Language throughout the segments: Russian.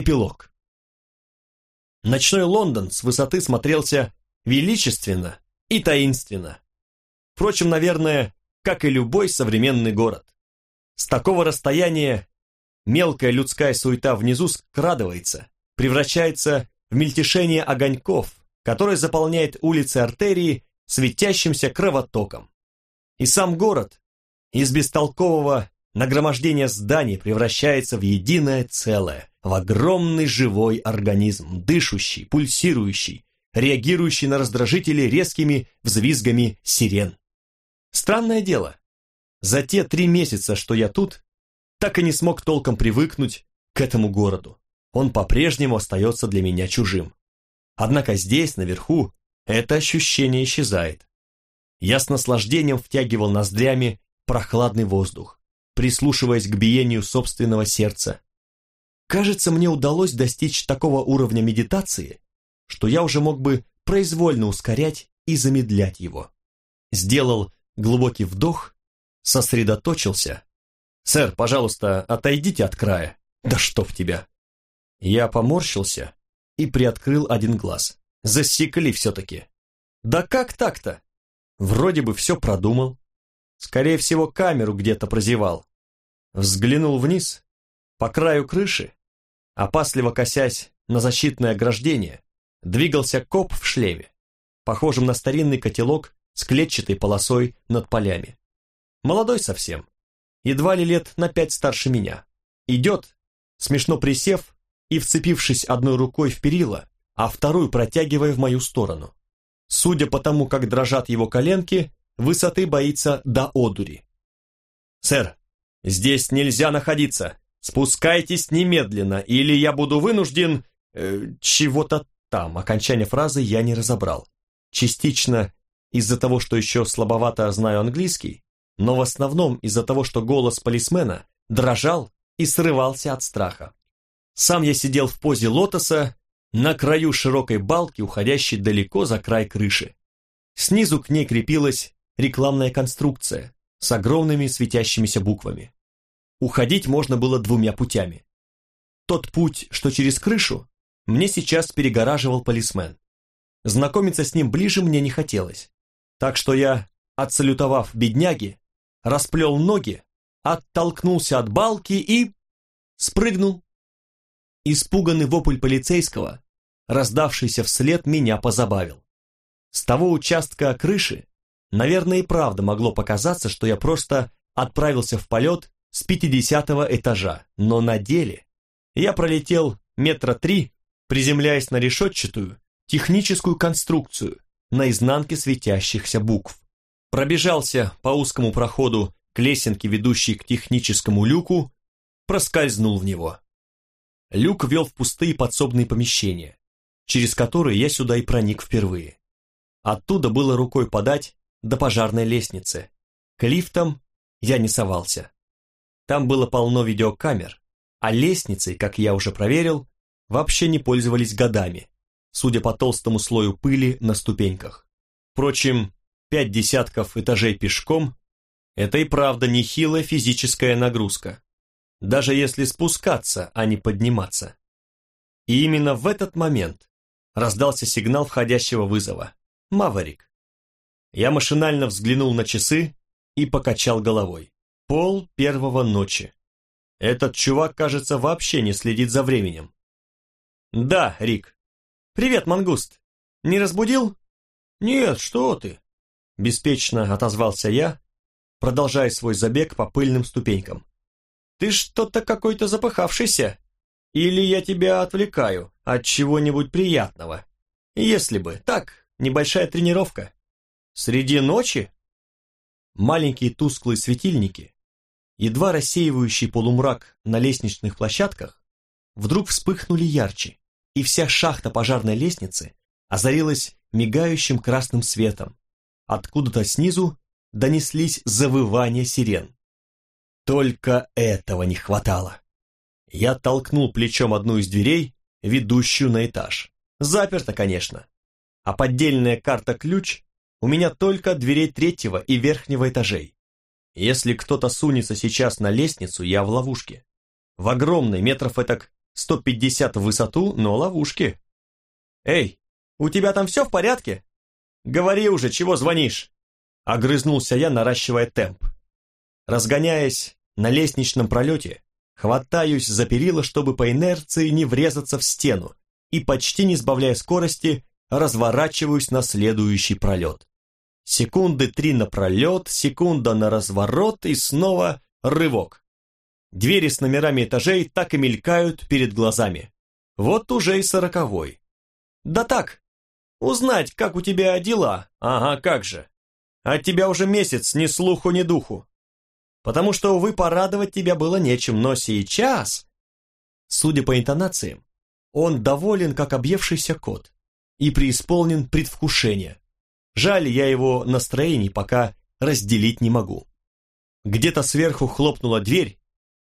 Эпилог. Ночной Лондон с высоты смотрелся величественно и таинственно. Впрочем, наверное, как и любой современный город. С такого расстояния мелкая людская суета внизу скрадывается, превращается в мельтешение огоньков, которое заполняет улицы артерии светящимся кровотоком. И сам город из бестолкового нагромождения зданий превращается в единое целое, в огромный живой организм, дышущий, пульсирующий, реагирующий на раздражители резкими взвизгами сирен. Странное дело, за те три месяца, что я тут, так и не смог толком привыкнуть к этому городу. Он по-прежнему остается для меня чужим. Однако здесь, наверху, это ощущение исчезает. Я с наслаждением втягивал ноздрями прохладный воздух, прислушиваясь к биению собственного сердца. Кажется, мне удалось достичь такого уровня медитации, что я уже мог бы произвольно ускорять и замедлять его. Сделал глубокий вдох, сосредоточился. «Сэр, пожалуйста, отойдите от края. Да что в тебя!» Я поморщился и приоткрыл один глаз. Засекли все-таки. Да как так-то? Вроде бы все продумал. Скорее всего, камеру где-то прозевал. Взглянул вниз, по краю крыши, опасливо косясь на защитное ограждение, двигался коп в шлеме, похожим на старинный котелок с клетчатой полосой над полями. Молодой совсем, едва ли лет на пять старше меня. Идет, смешно присев и вцепившись одной рукой в перила, а вторую протягивая в мою сторону. Судя по тому, как дрожат его коленки, высоты боится до одури. «Сэр, здесь нельзя находиться. Спускайтесь немедленно, или я буду вынужден... Э, чего-то там». Окончание фразы я не разобрал. Частично из-за того, что еще слабовато знаю английский, но в основном из-за того, что голос полисмена дрожал и срывался от страха. Сам я сидел в позе лотоса на краю широкой балки, уходящей далеко за край крыши. Снизу к ней крепилась рекламная конструкция с огромными светящимися буквами. Уходить можно было двумя путями. Тот путь, что через крышу, мне сейчас перегораживал полисмен. Знакомиться с ним ближе мне не хотелось. Так что я, отсалютовав бедняги, расплел ноги, оттолкнулся от балки и... спрыгнул. Испуганный вопль полицейского, раздавшийся вслед, меня позабавил. С того участка крыши, наверное, и правда могло показаться, что я просто отправился в полет с 50 этажа, но на деле я пролетел метра три, приземляясь на решетчатую техническую конструкцию на изнанке светящихся букв. Пробежался по узкому проходу к лесенке, ведущей к техническому люку, проскользнул в него. Люк вел в пустые подсобные помещения, через которые я сюда и проник впервые. Оттуда было рукой подать до пожарной лестницы. К лифтам я не совался. Там было полно видеокамер, а лестницей, как я уже проверил, вообще не пользовались годами, судя по толстому слою пыли на ступеньках. Впрочем, пять десятков этажей пешком – это и правда нехилая физическая нагрузка даже если спускаться, а не подниматься. И именно в этот момент раздался сигнал входящего вызова. «Маварик». Я машинально взглянул на часы и покачал головой. Пол первого ночи. Этот чувак, кажется, вообще не следит за временем. «Да, Рик». «Привет, мангуст. Не разбудил?» «Нет, что ты?» Беспечно отозвался я, продолжая свой забег по пыльным ступенькам. Ты что-то какой-то запыхавшийся. Или я тебя отвлекаю от чего-нибудь приятного? Если бы, так, небольшая тренировка. Среди ночи? Маленькие тусклые светильники, едва рассеивающий полумрак на лестничных площадках, вдруг вспыхнули ярче, и вся шахта пожарной лестницы озарилась мигающим красным светом. Откуда-то снизу донеслись завывания сирен. Только этого не хватало. Я толкнул плечом одну из дверей, ведущую на этаж. Заперто, конечно. А поддельная карта-ключ у меня только от дверей третьего и верхнего этажей. Если кто-то сунется сейчас на лестницу, я в ловушке. В огромной, метров этак 150 в высоту, но ловушки. «Эй, у тебя там все в порядке?» «Говори уже, чего звонишь?» Огрызнулся я, наращивая темп. Разгоняясь на лестничном пролете, хватаюсь за перила, чтобы по инерции не врезаться в стену, и почти не сбавляя скорости, разворачиваюсь на следующий пролет. Секунды три на пролет, секунда на разворот и снова рывок. Двери с номерами этажей так и мелькают перед глазами. Вот уже и сороковой. Да так, узнать, как у тебя дела. Ага, как же. От тебя уже месяц ни слуху, ни духу. Потому что, увы, порадовать тебя было нечем, но сейчас... Судя по интонациям, он доволен, как объевшийся кот, и преисполнен предвкушения. Жаль, я его настроений пока разделить не могу. Где-то сверху хлопнула дверь,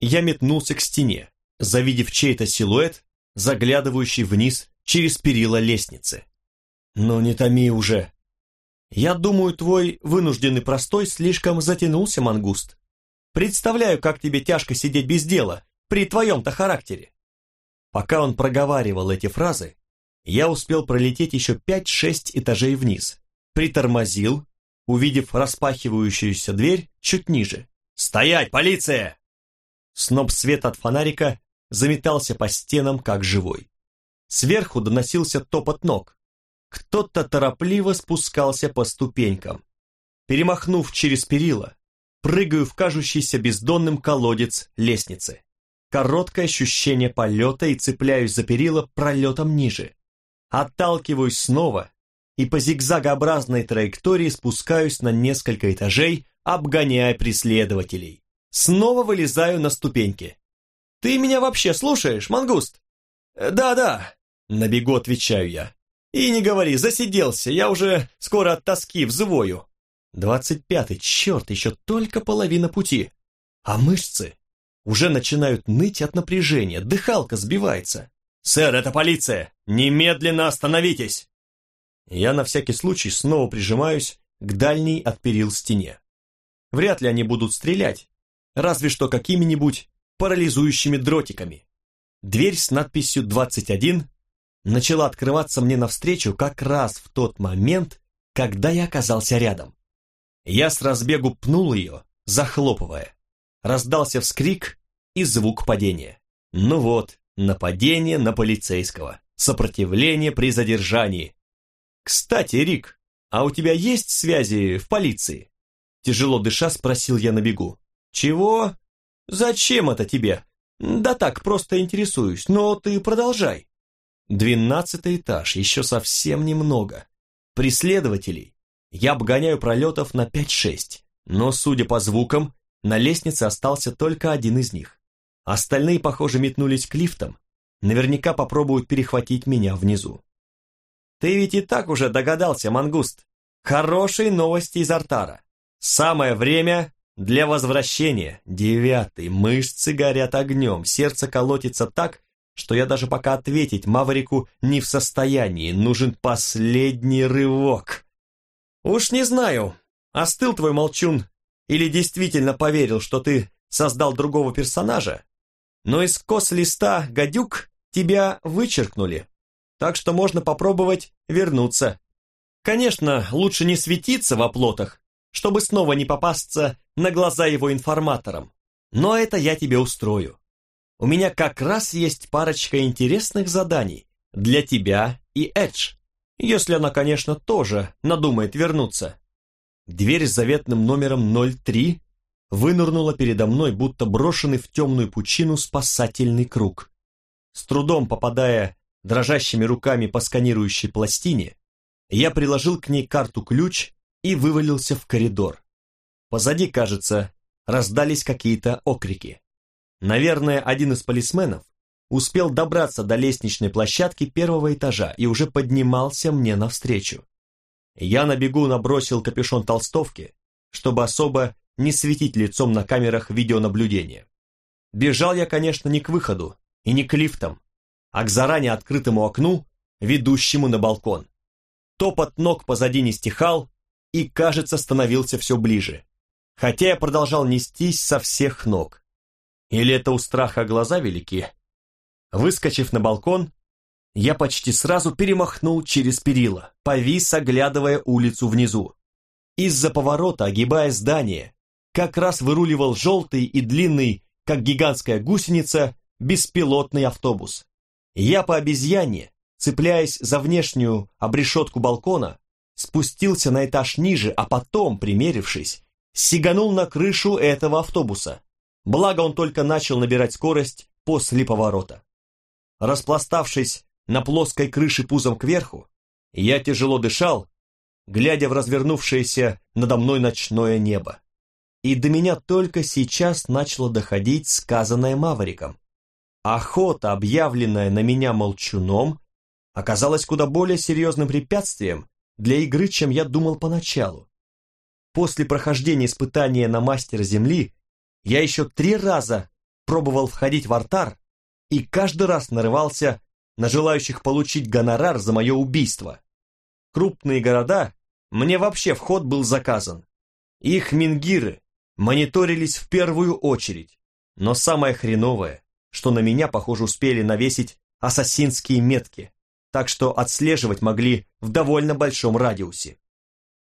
я метнулся к стене, завидев чей-то силуэт, заглядывающий вниз через перила лестницы. «Ну не томи уже!» «Я думаю, твой вынужденный простой слишком затянулся, мангуст. Представляю, как тебе тяжко сидеть без дела, при твоем-то характере. Пока он проговаривал эти фразы, я успел пролететь еще 5-6 этажей вниз, притормозил, увидев распахивающуюся дверь чуть ниже. «Стоять, полиция!» Сноб света от фонарика заметался по стенам, как живой. Сверху доносился топот ног. Кто-то торопливо спускался по ступенькам. Перемахнув через перила, прыгаю в кажущийся бездонным колодец лестницы короткое ощущение полета и цепляюсь за перила пролетом ниже. Отталкиваюсь снова и по зигзагообразной траектории спускаюсь на несколько этажей, обгоняя преследователей. Снова вылезаю на ступеньки. «Ты меня вообще слушаешь, мангуст?» «Да-да», — на бегу отвечаю я. «И не говори, засиделся, я уже скоро от тоски взвою». «Двадцать пятый, черт, еще только половина пути. А мышцы уже начинают ныть от напряжения, дыхалка сбивается. «Сэр, это полиция! Немедленно остановитесь!» Я на всякий случай снова прижимаюсь к дальней от перил стене. Вряд ли они будут стрелять, разве что какими-нибудь парализующими дротиками. Дверь с надписью «21» начала открываться мне навстречу как раз в тот момент, когда я оказался рядом. Я с разбегу пнул ее, захлопывая. Раздался вскрик, и звук падения. Ну вот, нападение на полицейского, сопротивление при задержании. Кстати, Рик, а у тебя есть связи в полиции? Тяжело дыша спросил я на бегу. Чего? Зачем это тебе? Да так, просто интересуюсь, но ты продолжай. Двенадцатый этаж, еще совсем немного. Преследователей я обгоняю пролетов на 5-6, но, судя по звукам, на лестнице остался только один из них. Остальные, похоже, метнулись к лифтам. Наверняка попробуют перехватить меня внизу. Ты ведь и так уже догадался, мангуст. Хорошие новости из Артара. Самое время для возвращения. Девятый. Мышцы горят огнем, сердце колотится так, что я даже пока ответить Маврику не в состоянии. Нужен последний рывок. Уж не знаю, остыл твой молчун или действительно поверил, что ты создал другого персонажа, но из кос-листа «Гадюк» тебя вычеркнули, так что можно попробовать вернуться. Конечно, лучше не светиться в оплотах, чтобы снова не попасться на глаза его информаторам, но это я тебе устрою. У меня как раз есть парочка интересных заданий для тебя и Эдж, если она, конечно, тоже надумает вернуться. Дверь с заветным номером 03 вынырнула передо мной, будто брошенный в темную пучину спасательный круг. С трудом попадая дрожащими руками по сканирующей пластине, я приложил к ней карту-ключ и вывалился в коридор. Позади, кажется, раздались какие-то окрики. Наверное, один из полисменов успел добраться до лестничной площадки первого этажа и уже поднимался мне навстречу. Я на бегу набросил капюшон толстовки, чтобы особо не светить лицом на камерах видеонаблюдения. Бежал я, конечно, не к выходу и не к лифтам, а к заранее открытому окну, ведущему на балкон. Топот ног позади не стихал и, кажется, становился все ближе, хотя я продолжал нестись со всех ног. Или это у страха глаза велики? Выскочив на балкон, я почти сразу перемахнул через перила, повис, оглядывая улицу внизу. Из-за поворота, огибая здание, как раз выруливал желтый и длинный, как гигантская гусеница, беспилотный автобус. Я по обезьяне, цепляясь за внешнюю обрешетку балкона, спустился на этаж ниже, а потом, примерившись, сиганул на крышу этого автобуса. Благо он только начал набирать скорость после поворота. Распластавшись на плоской крыше пузом кверху, я тяжело дышал, глядя в развернувшееся надо мной ночное небо. И до меня только сейчас начало доходить сказанное Мавриком. Охота, объявленная на меня молчуном, оказалась куда более серьезным препятствием для игры, чем я думал поначалу. После прохождения испытания на мастера Земли я еще три раза пробовал входить в артар и каждый раз нарывался на желающих получить гонорар за мое убийство. Крупные города, мне вообще вход был заказан. Их мингиры мониторились в первую очередь, но самое хреновое, что на меня, похоже, успели навесить ассасинские метки, так что отслеживать могли в довольно большом радиусе.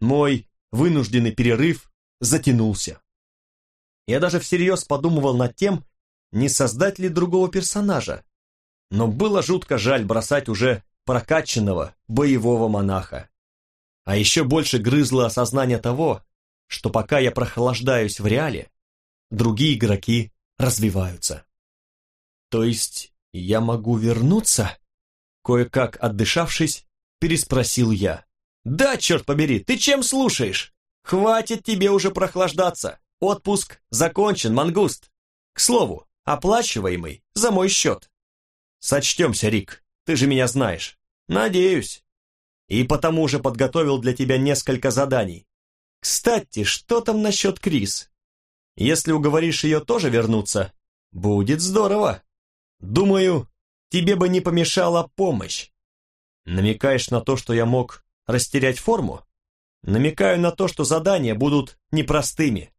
Мой вынужденный перерыв затянулся. Я даже всерьез подумывал над тем, не создать ли другого персонажа, но было жутко жаль бросать уже прокачанного боевого монаха. А еще больше грызло осознание того, что пока я прохлаждаюсь в реале, другие игроки развиваются. То есть я могу вернуться? Кое-как отдышавшись, переспросил я. Да, черт побери, ты чем слушаешь? Хватит тебе уже прохлаждаться. Отпуск закончен, мангуст. К слову, оплачиваемый за мой счет. Сочтемся, Рик, ты же меня знаешь. Надеюсь. И потому же подготовил для тебя несколько заданий. Кстати, что там насчет Крис? Если уговоришь ее тоже вернуться, будет здорово. Думаю, тебе бы не помешала помощь. Намекаешь на то, что я мог растерять форму? Намекаю на то, что задания будут непростыми.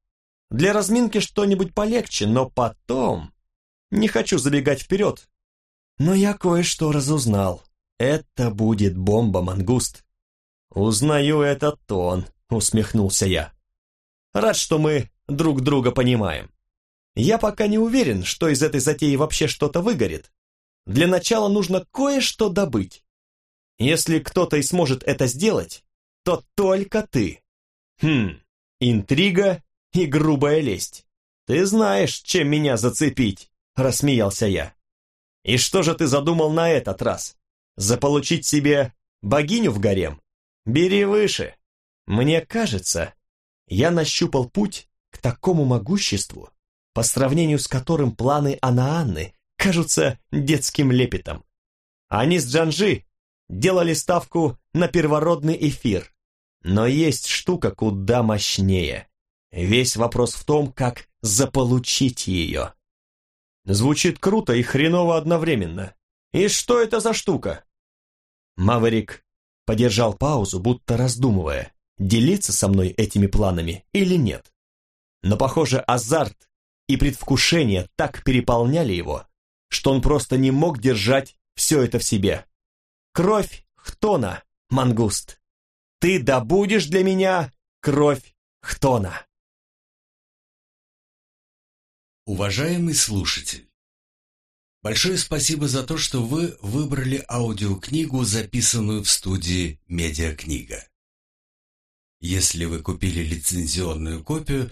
Для разминки что-нибудь полегче, но потом... Не хочу забегать вперед. Но я кое-что разузнал. Это будет бомба, мангуст. Узнаю этот тон, усмехнулся я. Рад, что мы друг друга понимаем. Я пока не уверен, что из этой затеи вообще что-то выгорит. Для начала нужно кое-что добыть. Если кто-то и сможет это сделать, то только ты. Хм, интрига и грубая лесть. Ты знаешь, чем меня зацепить, рассмеялся я. И что же ты задумал на этот раз? Заполучить себе богиню в гарем? Бери выше. Мне кажется, я нащупал путь к такому могуществу, по сравнению с которым планы Анаанны кажутся детским лепетом. Они с Джанжи делали ставку на первородный эфир, но есть штука куда мощнее. Весь вопрос в том, как заполучить ее. Звучит круто и хреново одновременно. И что это за штука? Маверик подержал паузу, будто раздумывая, делиться со мной этими планами или нет. Но, похоже, азарт и предвкушение так переполняли его, что он просто не мог держать все это в себе. Кровь Хтона, мангуст. Ты добудешь для меня кровь Хтона. Уважаемый слушатель, большое спасибо за то, что вы выбрали аудиокнигу, записанную в студии «Медиакнига». Если вы купили лицензионную копию,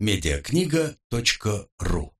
медиакнига.ру